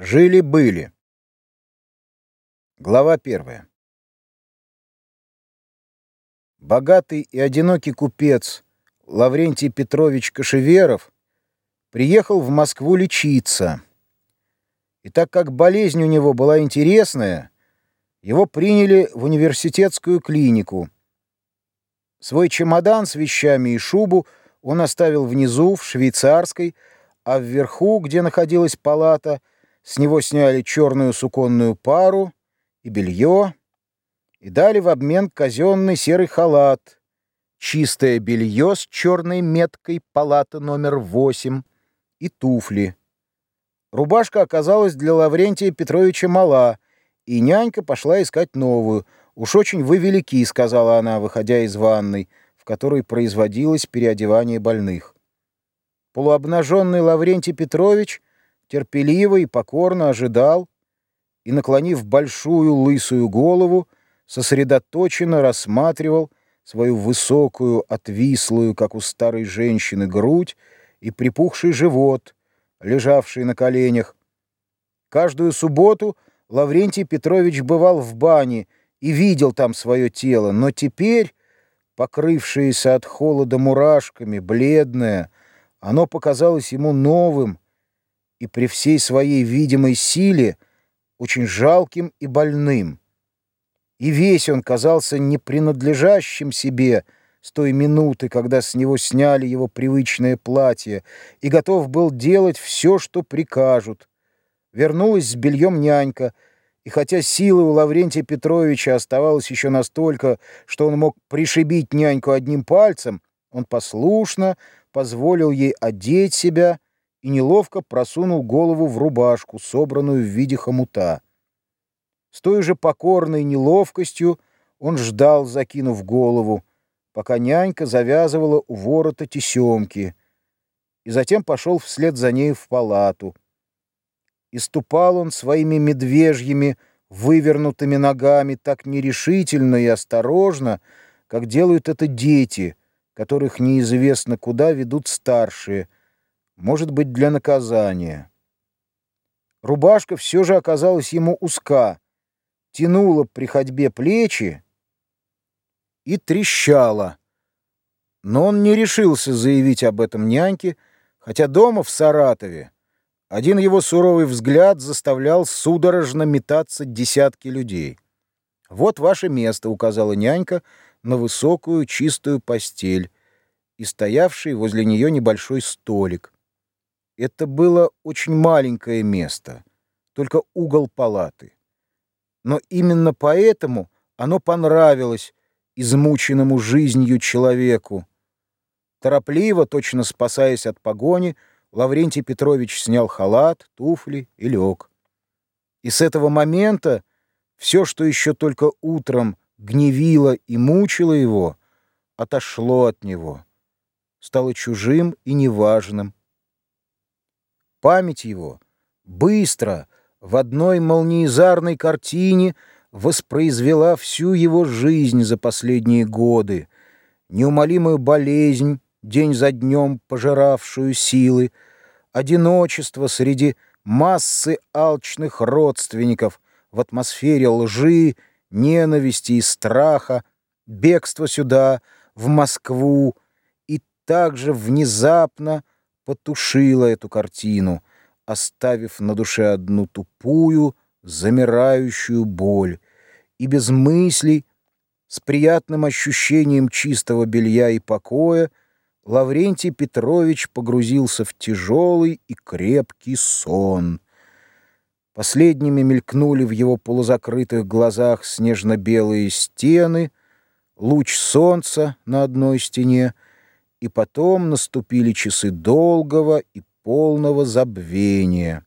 Жили-были. Глава первая. Богатый и одинокий купец Лаврентий Петрович Кашеверов приехал в Москву лечиться. И так как болезнь у него была интересная, его приняли в университетскую клинику. Свой чемодан с вещами и шубу он оставил внизу, в швейцарской, а вверху, где находилась палата, с него сняли черную суконную пару и белье и дали в обмен казенный серый халат, чистое белье с черной меткой палата номер 8 и туфли. Рубашка оказалась для Лаврентия Петровича мала, и нянька пошла искать новую. «Уж очень вы велики», — сказала она, выходя из ванной, в которой производилось переодевание больных. Полуобнаженный Лаврентий Петрович — терпеливо и покорно ожидал и, наклонив большую лысую голову, сосредоточенно рассматривал свою высокую, отвислую, как у старой женщины, грудь и припухший живот, лежавший на коленях. Каждую субботу Лаврентий Петрович бывал в бане и видел там свое тело, но теперь, покрывшееся от холода мурашками, бледное, оно показалось ему новым, и при всей своей видимой силе очень жалким и больным. И весь он казался не принадлежащим себе с той минуты, когда с него сняли его привычное платье, и готов был делать все, что прикажут. Вернулась с бельем нянька, и хотя силы у Лаврентия Петровича оставалось еще настолько, что он мог пришибить няньку одним пальцем, он послушно позволил ей одеть себя, и неловко просунул голову в рубашку, собранную в виде хомута. С той же покорной неловкостью он ждал, закинув голову, пока нянька завязывала у ворота тесемки, и затем пошел вслед за ней в палату. И ступал он своими медвежьими, вывернутыми ногами так нерешительно и осторожно, как делают это дети, которых неизвестно куда ведут старшие — может быть, для наказания. Рубашка все же оказалась ему узка, тянула при ходьбе плечи и трещала. Но он не решился заявить об этом няньке, хотя дома в Саратове один его суровый взгляд заставлял судорожно метаться десятки людей. «Вот ваше место», — указала нянька на высокую чистую постель и стоявший возле нее небольшой столик. Это было очень маленькое место, только угол палаты. Но именно поэтому оно понравилось измученному жизнью человеку. Торопливо, точно спасаясь от погони, Лаврентий Петрович снял халат, туфли и лег. И с этого момента все, что еще только утром гневило и мучило его, отошло от него, стало чужим и неважным, Память его быстро в одной молниезарной картине воспроизвела всю его жизнь за последние годы, неумолимую болезнь, день за днем пожиравшую силы, одиночество среди массы алчных родственников в атмосфере лжи, ненависти и страха, бегство сюда, в Москву, и также внезапно потушила эту картину, оставив на душе одну тупую, замирающую боль, и без мыслей, с приятным ощущением чистого белья и покоя, Лаврентий Петрович погрузился в тяжелый и крепкий сон. Последними мелькнули в его полузакрытых глазах снежно-белые стены, луч солнца на одной стене — и потом наступили часы долгого и полного забвения.